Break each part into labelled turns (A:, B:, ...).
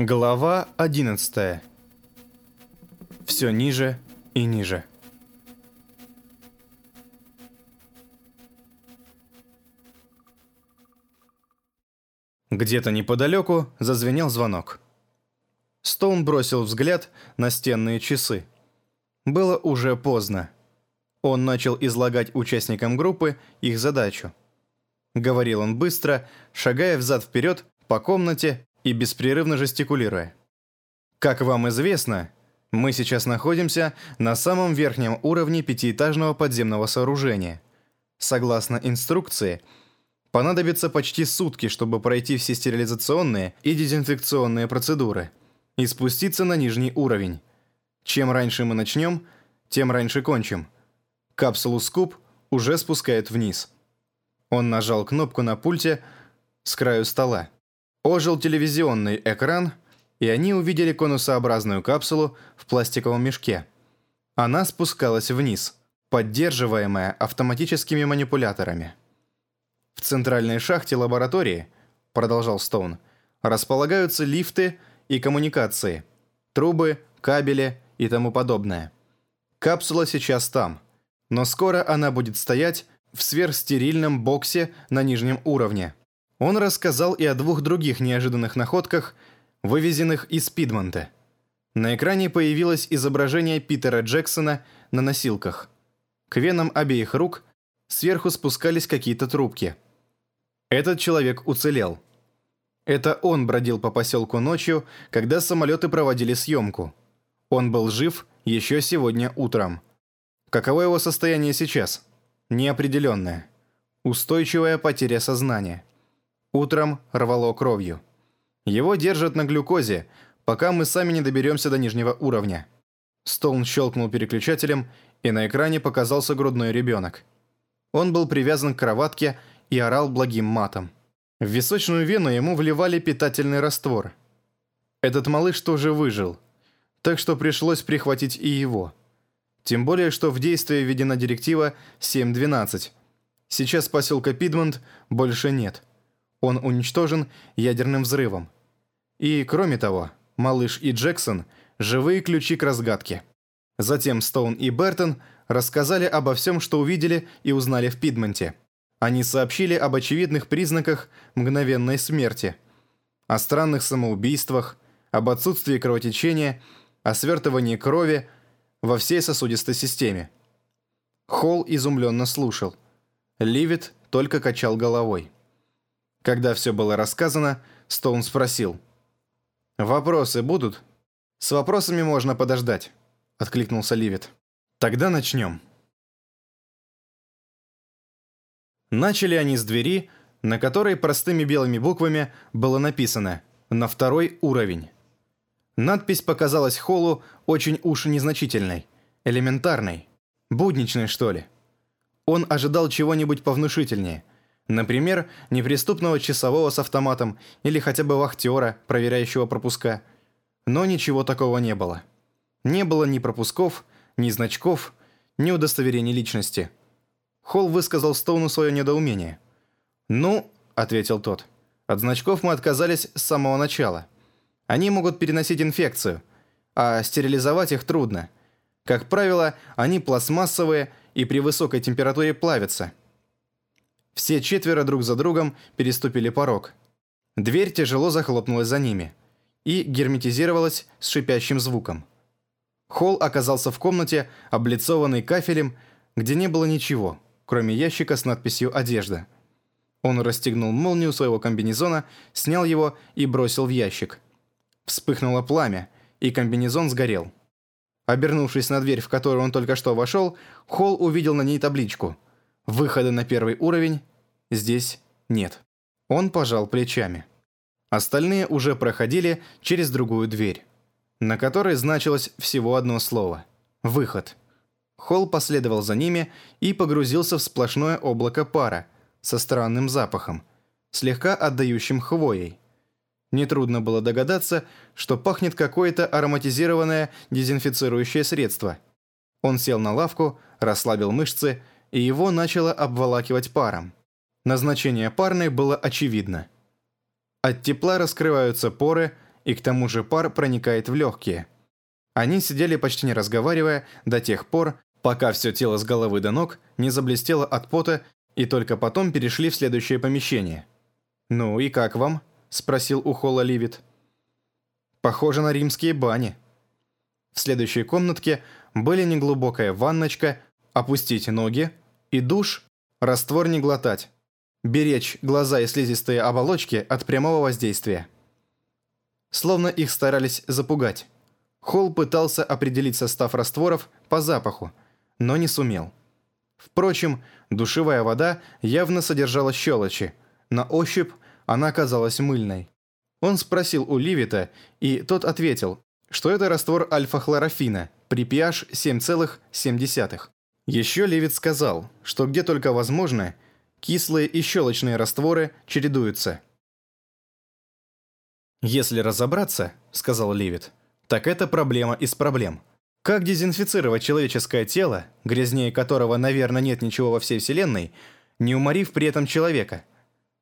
A: Глава 11. Все ниже и ниже. Где-то неподалеку зазвенел звонок. Стоун бросил взгляд на стенные часы. Было уже поздно. Он начал излагать участникам группы их задачу. Говорил он быстро, шагая взад-вперед по комнате и беспрерывно жестикулируя. Как вам известно, мы сейчас находимся на самом верхнем уровне пятиэтажного подземного сооружения. Согласно инструкции, понадобится почти сутки, чтобы пройти все стерилизационные и дезинфекционные процедуры и спуститься на нижний уровень. Чем раньше мы начнем, тем раньше кончим. Капсулу Скуп уже спускает вниз. Он нажал кнопку на пульте с краю стола. Ожил телевизионный экран, и они увидели конусообразную капсулу в пластиковом мешке. Она спускалась вниз, поддерживаемая автоматическими манипуляторами. В центральной шахте лаборатории, продолжал Стоун, располагаются лифты и коммуникации, трубы, кабели и тому подобное. Капсула сейчас там, но скоро она будет стоять в сверхстерильном боксе на нижнем уровне. Он рассказал и о двух других неожиданных находках, вывезенных из Пидмонта. На экране появилось изображение Питера Джексона на носилках. К венам обеих рук сверху спускались какие-то трубки. Этот человек уцелел. Это он бродил по поселку ночью, когда самолеты проводили съемку. Он был жив еще сегодня утром. Каково его состояние сейчас? Неопределенное. Устойчивая потеря сознания. Утром рвало кровью. Его держат на глюкозе, пока мы сами не доберемся до нижнего уровня. Стоун щелкнул переключателем, и на экране показался грудной ребенок. Он был привязан к кроватке и орал благим матом. В височную вену ему вливали питательный раствор. Этот малыш тоже выжил, так что пришлось прихватить и его. Тем более, что в действие введена директива 7.12. Сейчас поселка Пидмонт больше нет. Он уничтожен ядерным взрывом. И, кроме того, малыш и Джексон – живые ключи к разгадке. Затем Стоун и Бертон рассказали обо всем, что увидели и узнали в Пидмонте. Они сообщили об очевидных признаках мгновенной смерти, о странных самоубийствах, об отсутствии кровотечения, о свертывании крови во всей сосудистой системе. Холл изумленно слушал. Ливит только качал головой. Когда все было рассказано, Стоун спросил. «Вопросы будут?» «С вопросами можно подождать», — откликнулся Ливит. «Тогда начнем». Начали они с двери, на которой простыми белыми буквами было написано «На второй уровень». Надпись показалась Холлу очень уж незначительной, элементарной, будничной, что ли. Он ожидал чего-нибудь повнушительнее — Например, неприступного часового с автоматом или хотя бы вахтера, проверяющего пропуска. Но ничего такого не было. Не было ни пропусков, ни значков, ни удостоверений личности. Холл высказал Стоуну свое недоумение. «Ну», — ответил тот, — «от значков мы отказались с самого начала. Они могут переносить инфекцию, а стерилизовать их трудно. Как правило, они пластмассовые и при высокой температуре плавятся». Все четверо друг за другом переступили порог. Дверь тяжело захлопнулась за ними и герметизировалась с шипящим звуком. Холл оказался в комнате, облицованной кафелем, где не было ничего, кроме ящика с надписью «Одежда». Он расстегнул молнию своего комбинезона, снял его и бросил в ящик. Вспыхнуло пламя, и комбинезон сгорел. Обернувшись на дверь, в которую он только что вошел, Холл увидел на ней табличку «Выхода на первый уровень здесь нет. Он пожал плечами. Остальные уже проходили через другую дверь, на которой значилось всего одно слово – «выход». Холл последовал за ними и погрузился в сплошное облако пара со странным запахом, слегка отдающим хвоей. Нетрудно было догадаться, что пахнет какое-то ароматизированное дезинфицирующее средство. Он сел на лавку, расслабил мышцы, и его начало обволакивать паром. Назначение парной было очевидно. От тепла раскрываются поры, и к тому же пар проникает в легкие. Они сидели почти не разговаривая до тех пор, пока все тело с головы до ног не заблестело от пота, и только потом перешли в следующее помещение. «Ну и как вам?» – спросил у Холла Ливит. «Похоже на римские бани». В следующей комнатке были неглубокая ванночка, опустить ноги и душ, раствор не глотать, беречь глаза и слизистые оболочки от прямого воздействия. Словно их старались запугать. Холл пытался определить состав растворов по запаху, но не сумел. Впрочем, душевая вода явно содержала щелочи. На ощупь она казалась мыльной. Он спросил у Ливита, и тот ответил, что это раствор альфа-хлорофина при pH 7,7. Еще Ливит сказал, что где только возможно, кислые и щелочные растворы чередуются. «Если разобраться, — сказал Ливит, — так это проблема из проблем. Как дезинфицировать человеческое тело, грязнее которого, наверное, нет ничего во всей Вселенной, не уморив при этом человека?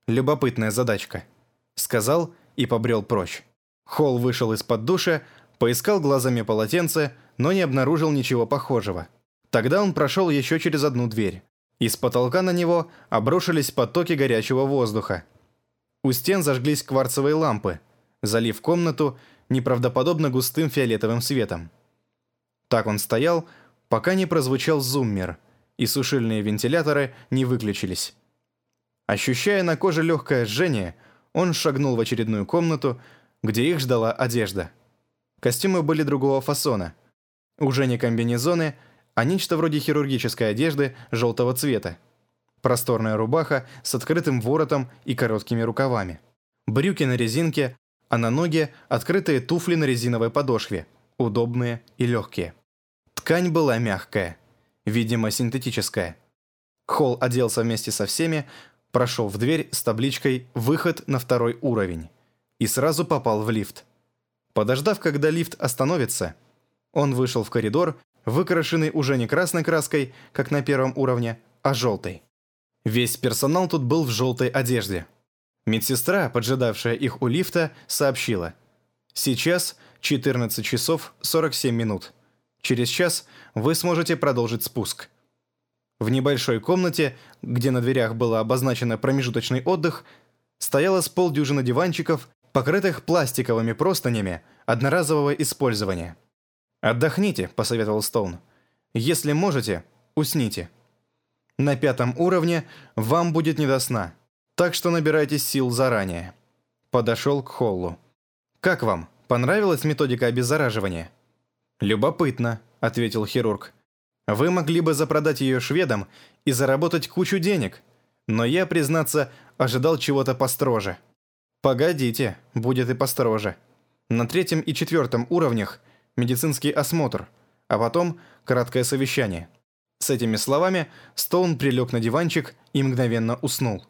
A: Любопытная задачка. Сказал и побрел прочь. Холл вышел из-под душа, поискал глазами полотенце, но не обнаружил ничего похожего. Тогда он прошел еще через одну дверь. Из потолка на него обрушились потоки горячего воздуха. У стен зажглись кварцевые лампы, залив комнату неправдоподобно густым фиолетовым светом. Так он стоял, пока не прозвучал зуммер, и сушильные вентиляторы не выключились. Ощущая на коже легкое жжение, он шагнул в очередную комнату, где их ждала одежда. Костюмы были другого фасона. Уже не комбинезоны, а нечто вроде хирургической одежды желтого цвета. Просторная рубаха с открытым воротом и короткими рукавами. Брюки на резинке, а на ноге открытые туфли на резиновой подошве – удобные и легкие. Ткань была мягкая, видимо, синтетическая. Холл оделся вместе со всеми, прошел в дверь с табличкой «Выход на второй уровень» и сразу попал в лифт. Подождав, когда лифт остановится, он вышел в коридор, выкрашенный уже не красной краской, как на первом уровне, а желтой. Весь персонал тут был в желтой одежде. Медсестра, поджидавшая их у лифта, сообщила. Сейчас 14 часов 47 минут. Через час вы сможете продолжить спуск. В небольшой комнате, где на дверях было обозначено промежуточный отдых, стояло с полдюжины диванчиков, покрытых пластиковыми простынями одноразового использования. «Отдохните», — посоветовал Стоун. «Если можете, усните. На пятом уровне вам будет не до сна, так что набирайтесь сил заранее». Подошел к Холлу. «Как вам?» Понравилась методика обеззараживания?» «Любопытно», — ответил хирург. «Вы могли бы запродать ее шведам и заработать кучу денег, но я, признаться, ожидал чего-то построже». «Погодите, будет и построже. На третьем и четвертом уровнях медицинский осмотр, а потом краткое совещание». С этими словами Стоун прилег на диванчик и мгновенно уснул.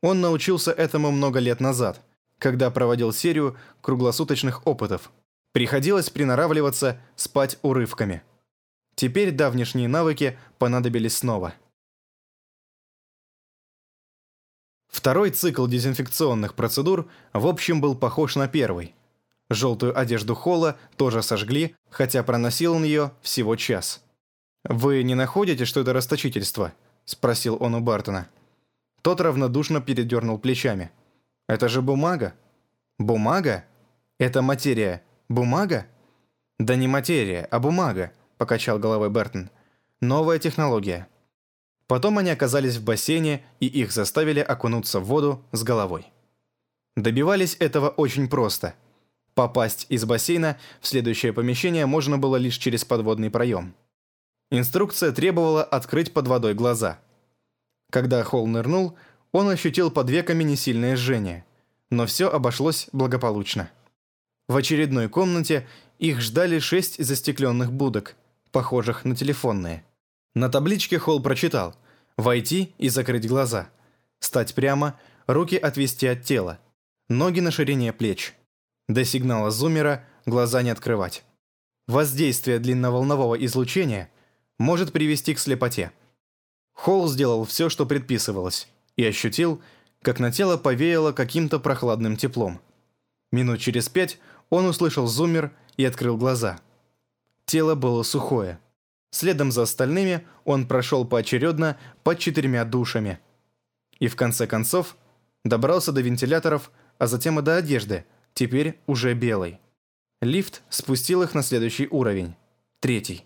A: Он научился этому много лет назад — когда проводил серию круглосуточных опытов. Приходилось приноравливаться, спать урывками. Теперь давнишние навыки понадобились снова. Второй цикл дезинфекционных процедур в общем был похож на первый. Желтую одежду Холла тоже сожгли, хотя проносил он ее всего час. «Вы не находите, что это расточительство?» – спросил он у Бартона. Тот равнодушно передернул плечами – это же бумага. Бумага? Это материя. Бумага? Да не материя, а бумага, покачал головой Бертон. Новая технология. Потом они оказались в бассейне, и их заставили окунуться в воду с головой. Добивались этого очень просто. Попасть из бассейна в следующее помещение можно было лишь через подводный проем. Инструкция требовала открыть под водой глаза. Когда Холл нырнул, он ощутил под веками несильное жжение, но все обошлось благополучно. В очередной комнате их ждали шесть застекленных будок, похожих на телефонные. На табличке Холл прочитал «Войти и закрыть глаза», «Стать прямо», «Руки отвести от тела», «Ноги на ширине плеч», до сигнала зумера глаза не открывать. Воздействие длинноволнового излучения может привести к слепоте. Холл сделал все, что предписывалось и ощутил, как на тело повеяло каким-то прохладным теплом. Минут через пять он услышал зуммер и открыл глаза. Тело было сухое. Следом за остальными он прошел поочередно под четырьмя душами. И в конце концов добрался до вентиляторов, а затем и до одежды, теперь уже белой. Лифт спустил их на следующий уровень. Третий.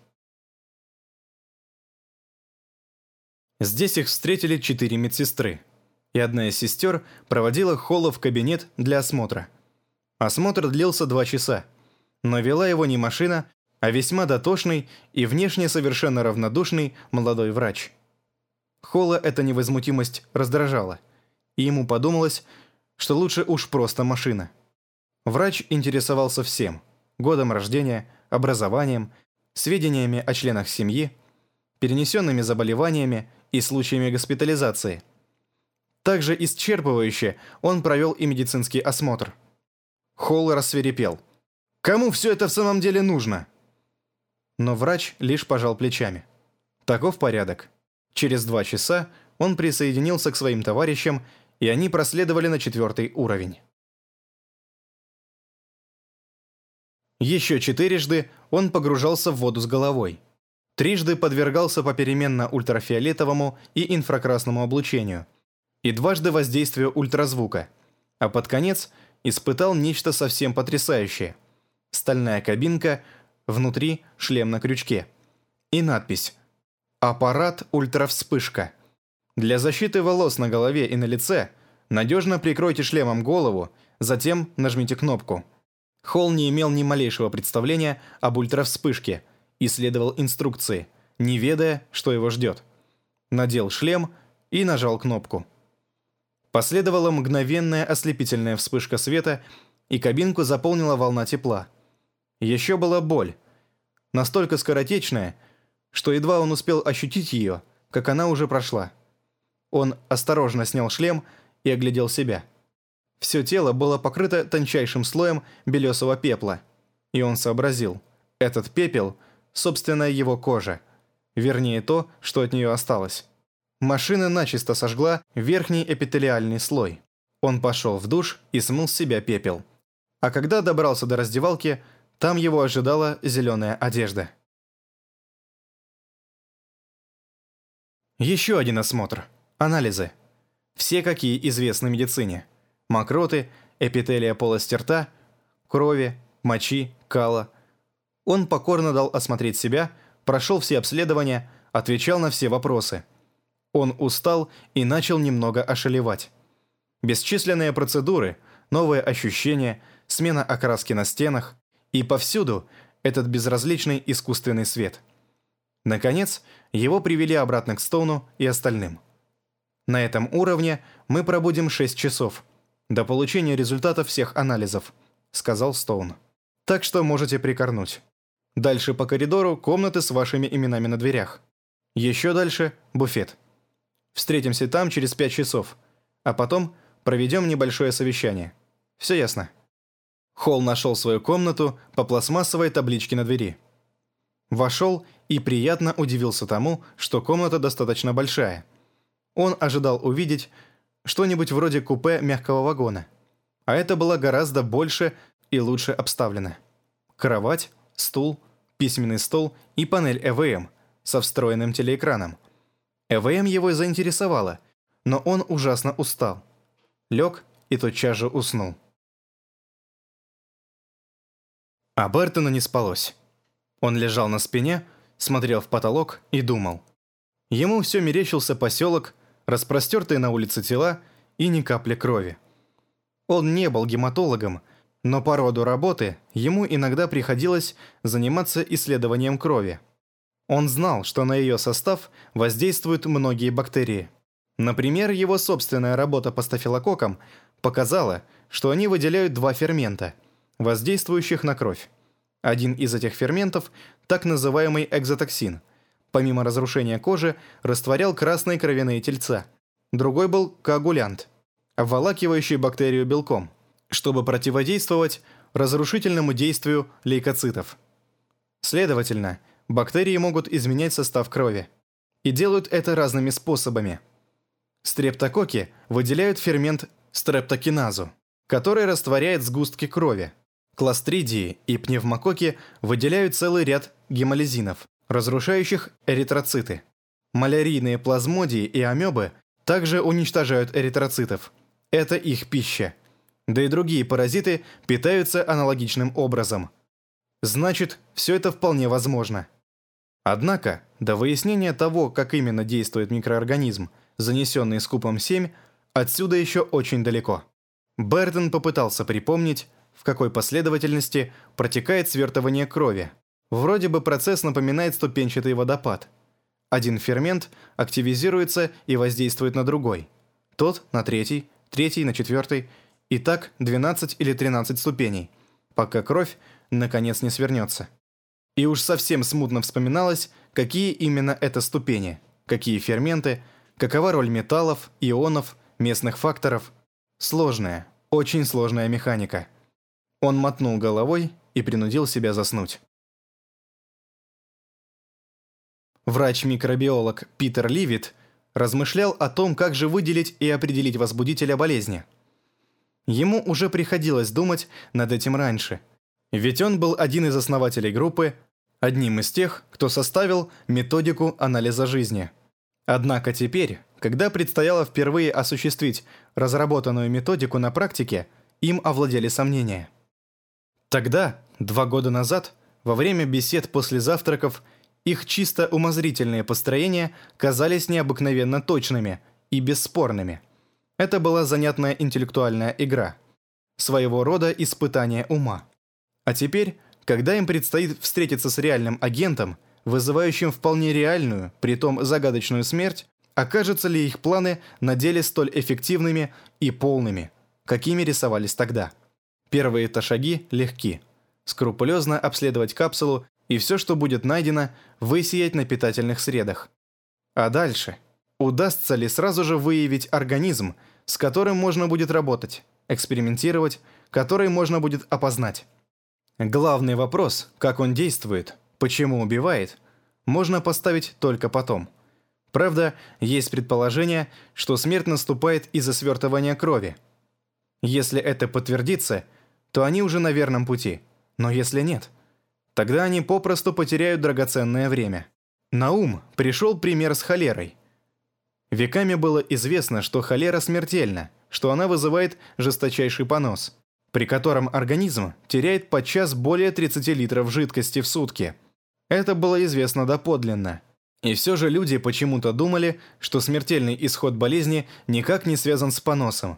A: Здесь их встретили четыре медсестры, и одна из сестер проводила Холла в кабинет для осмотра. Осмотр длился два часа, но вела его не машина, а весьма дотошный и внешне совершенно равнодушный молодой врач. Холла эта невозмутимость раздражала, и ему подумалось, что лучше уж просто машина. Врач интересовался всем – годом рождения, образованием, сведениями о членах семьи, перенесенными заболеваниями и случаями госпитализации. Также исчерпывающе он провел и медицинский осмотр. Холл рассверепел. «Кому все это в самом деле нужно?» Но врач лишь пожал плечами. Таков порядок. Через два часа он присоединился к своим товарищам, и они проследовали на четвертый уровень. Еще четырежды он погружался в воду с головой. Трижды подвергался попеременно ультрафиолетовому и инфракрасному облучению. И дважды воздействию ультразвука. А под конец испытал нечто совсем потрясающее. Стальная кабинка, внутри шлем на крючке. И надпись «Аппарат ультравспышка». Для защиты волос на голове и на лице надежно прикройте шлемом голову, затем нажмите кнопку. Холл не имел ни малейшего представления об ультравспышке – исследовал инструкции, не ведая, что его ждет. Надел шлем и нажал кнопку. Последовала мгновенная ослепительная вспышка света, и кабинку заполнила волна тепла. Еще была боль, настолько скоротечная, что едва он успел ощутить ее, как она уже прошла. Он осторожно снял шлем и оглядел себя. Все тело было покрыто тончайшим слоем белесого пепла, и он сообразил, этот пепел – собственная его кожа. Вернее, то, что от нее осталось. Машина начисто сожгла верхний эпителиальный слой. Он пошел в душ и смыл с себя пепел. А когда добрался до раздевалки, там его ожидала зеленая одежда. Еще один осмотр. Анализы. Все, какие известны медицине. Мокроты, эпителия полости рта, крови, мочи, кала – он покорно дал осмотреть себя, прошел все обследования, отвечал на все вопросы. Он устал и начал немного ошалевать. Бесчисленные процедуры, новые ощущения, смена окраски на стенах и повсюду этот безразличный искусственный свет. Наконец, его привели обратно к Стоуну и остальным. На этом уровне мы пробудем 6 часов, до получения результатов всех анализов, сказал Стоун. Так что можете прикорнуть. Дальше по коридору комнаты с вашими именами на дверях. Еще дальше – буфет. Встретимся там через пять часов, а потом проведем небольшое совещание. Все ясно?» Холл нашел свою комнату по пластмассовой табличке на двери. Вошел и приятно удивился тому, что комната достаточно большая. Он ожидал увидеть что-нибудь вроде купе мягкого вагона. А это было гораздо больше и лучше обставлено. Кровать, стул, письменный стол и панель ЭВМ со встроенным телеэкраном. ЭВМ его заинтересовало, но он ужасно устал. Лег и тотчас же уснул. А Бертону не спалось. Он лежал на спине, смотрел в потолок и думал. Ему все мерещился поселок, распростертые на улице тела и ни капли крови. Он не был гематологом, но по роду работы ему иногда приходилось заниматься исследованием крови. Он знал, что на ее состав воздействуют многие бактерии. Например, его собственная работа по стафилококкам показала, что они выделяют два фермента, воздействующих на кровь. Один из этих ферментов – так называемый экзотоксин. Помимо разрушения кожи, растворял красные кровяные тельца. Другой был коагулянт, обволакивающий бактерию белком – чтобы противодействовать разрушительному действию лейкоцитов. Следовательно, бактерии могут изменять состав крови. И делают это разными способами. Стрептококи выделяют фермент стрептокиназу, который растворяет сгустки крови. Кластридии и пневмококи выделяют целый ряд гемолизинов, разрушающих эритроциты. Малярийные плазмодии и амебы также уничтожают эритроцитов. Это их пища. Да и другие паразиты питаются аналогичным образом. Значит, все это вполне возможно. Однако, до выяснения того, как именно действует микроорганизм, занесенный скупом 7, отсюда еще очень далеко. Бертон попытался припомнить, в какой последовательности протекает свертывание крови. Вроде бы процесс напоминает ступенчатый водопад. Один фермент активизируется и воздействует на другой. Тот на третий, третий на четвертый, и так 12 или 13 ступеней, пока кровь наконец не свернется. И уж совсем смутно вспоминалось, какие именно это ступени, какие ферменты, какова роль металлов, ионов, местных факторов. Сложная, очень сложная механика. Он мотнул головой и принудил себя заснуть. Врач-микробиолог Питер Ливит размышлял о том, как же выделить и определить возбудителя болезни. Ему уже приходилось думать над этим раньше. Ведь он был один из основателей группы, одним из тех, кто составил методику анализа жизни. Однако теперь, когда предстояло впервые осуществить разработанную методику на практике, им овладели сомнения. Тогда, два года назад, во время бесед после завтраков, их чисто умозрительные построения казались необыкновенно точными и бесспорными. Это была занятная интеллектуальная игра. Своего рода испытание ума. А теперь, когда им предстоит встретиться с реальным агентом, вызывающим вполне реальную, притом загадочную смерть, окажутся ли их планы на деле столь эффективными и полными, какими рисовались тогда. Первые-то шаги легки. Скрупулезно обследовать капсулу и все, что будет найдено, высиять на питательных средах. А дальше? Удастся ли сразу же выявить организм, с которым можно будет работать, экспериментировать, который можно будет опознать? Главный вопрос, как он действует, почему убивает, можно поставить только потом. Правда, есть предположение, что смерть наступает из-за свертывания крови. Если это подтвердится, то они уже на верном пути. Но если нет – Тогда они попросту потеряют драгоценное время. На ум пришел пример с холерой. Веками было известно, что холера смертельна, что она вызывает жесточайший понос, при котором организм теряет подчас более 30 литров жидкости в сутки. Это было известно доподлинно. И все же люди почему-то думали, что смертельный исход болезни никак не связан с поносом.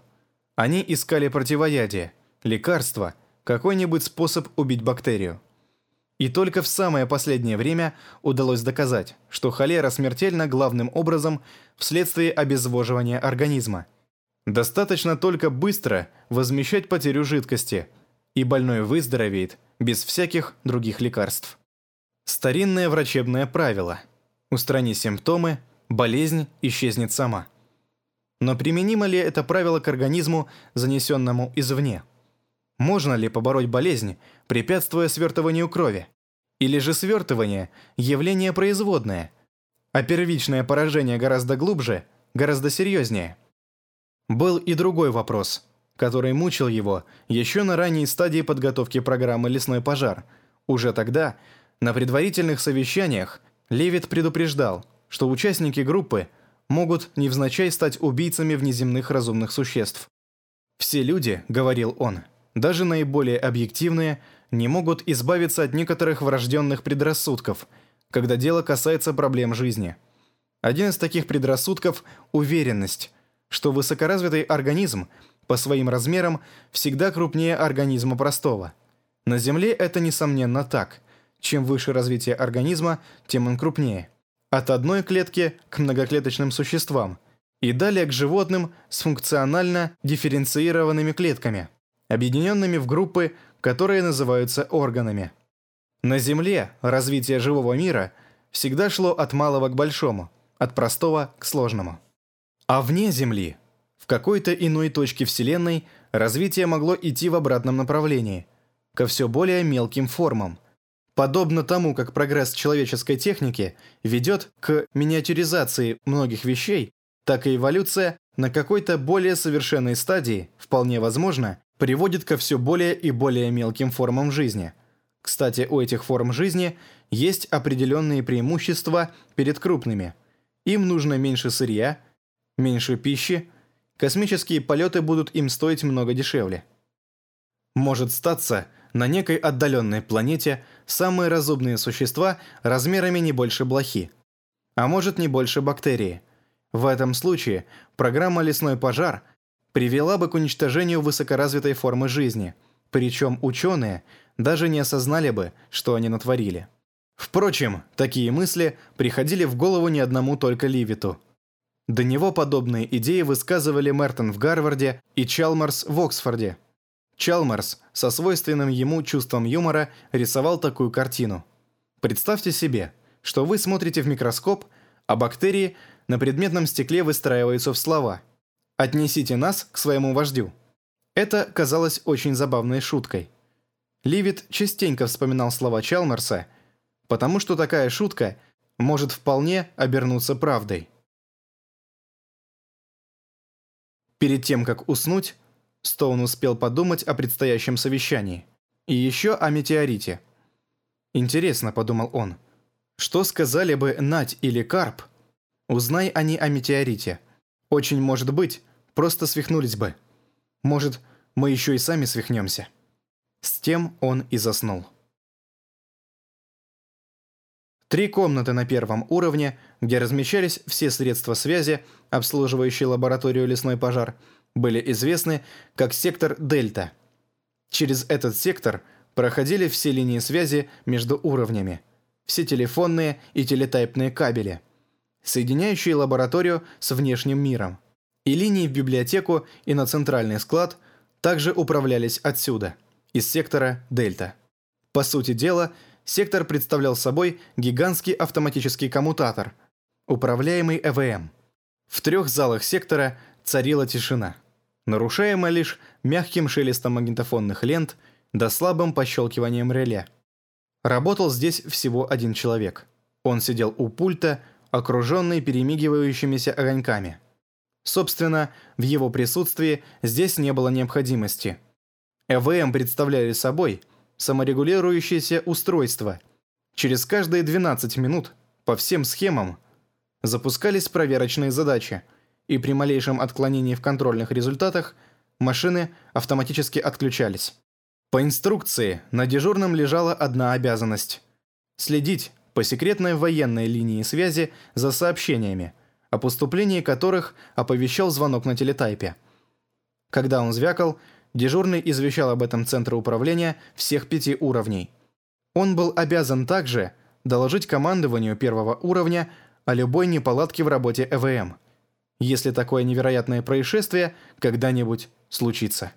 A: Они искали противоядие, лекарство, какой-нибудь способ убить бактерию. И только в самое последнее время удалось доказать, что холера смертельна главным образом вследствие обезвоживания организма. Достаточно только быстро возмещать потерю жидкости, и больной выздоровеет без всяких других лекарств. Старинное врачебное правило. Устрани симптомы, болезнь исчезнет сама. Но применимо ли это правило к организму, занесенному извне? Можно ли побороть болезнь, препятствуя свертыванию крови? Или же свертывание – явление производное, а первичное поражение гораздо глубже, гораздо серьезнее? Был и другой вопрос, который мучил его еще на ранней стадии подготовки программы «Лесной пожар». Уже тогда, на предварительных совещаниях, Левит предупреждал, что участники группы могут невзначай стать убийцами внеземных разумных существ. «Все люди», — говорил он, даже наиболее объективные, не могут избавиться от некоторых врожденных предрассудков, когда дело касается проблем жизни. Один из таких предрассудков – уверенность, что высокоразвитый организм по своим размерам всегда крупнее организма простого. На Земле это несомненно так. Чем выше развитие организма, тем он крупнее. От одной клетки к многоклеточным существам и далее к животным с функционально дифференцированными клетками – объединенными в группы, которые называются органами. На Земле развитие живого мира всегда шло от малого к большому, от простого к сложному. А вне Земли, в какой-то иной точке Вселенной, развитие могло идти в обратном направлении, ко все более мелким формам. Подобно тому, как прогресс человеческой техники ведет к миниатюризации многих вещей, так и эволюция на какой-то более совершенной стадии, вполне возможно, приводит ко все более и более мелким формам жизни. Кстати, у этих форм жизни есть определенные преимущества перед крупными. Им нужно меньше сырья, меньше пищи, космические полеты будут им стоить много дешевле. Может статься, на некой отдаленной планете самые разумные существа размерами не больше блохи, а может не больше бактерии. В этом случае программа «Лесной пожар» привела бы к уничтожению высокоразвитой формы жизни, причем ученые даже не осознали бы, что они натворили. Впрочем, такие мысли приходили в голову не одному только Ливиту. До него подобные идеи высказывали Мертон в Гарварде и Чалмарс в Оксфорде. Чалмарс со свойственным ему чувством юмора рисовал такую картину. Представьте себе, что вы смотрите в микроскоп, а бактерии на предметном стекле выстраиваются в слова – «Отнесите нас к своему вождю». Это казалось очень забавной шуткой. Ливит частенько вспоминал слова Чалмерса, потому что такая шутка может вполне обернуться правдой. Перед тем, как уснуть, Стоун успел подумать о предстоящем совещании. И еще о метеорите. «Интересно», — подумал он, — «что сказали бы Нать или Карп? Узнай они о метеорите. Очень может быть, Просто свихнулись бы. Может, мы еще и сами свихнемся. С тем он и заснул. Три комнаты на первом уровне, где размещались все средства связи, обслуживающие лабораторию «Лесной пожар», были известны как сектор «Дельта». Через этот сектор проходили все линии связи между уровнями, все телефонные и телетайпные кабели, соединяющие лабораторию с внешним миром и линии в библиотеку и на центральный склад также управлялись отсюда, из сектора «Дельта». По сути дела, сектор представлял собой гигантский автоматический коммутатор, управляемый ЭВМ. В трех залах сектора царила тишина, нарушаемая лишь мягким шелестом магнитофонных лент да слабым пощелкиванием реле. Работал здесь всего один человек. Он сидел у пульта, окруженный перемигивающимися огоньками – Собственно, в его присутствии здесь не было необходимости. ЭВМ представляли собой саморегулирующееся устройство. Через каждые 12 минут по всем схемам запускались проверочные задачи, и при малейшем отклонении в контрольных результатах машины автоматически отключались. По инструкции на дежурном лежала одна обязанность – следить по секретной военной линии связи за сообщениями – о поступлении которых оповещал звонок на телетайпе. Когда он звякал, дежурный извещал об этом центра управления всех пяти уровней. Он был обязан также доложить командованию первого уровня о любой неполадке в работе ЭВМ, если такое невероятное происшествие когда-нибудь случится.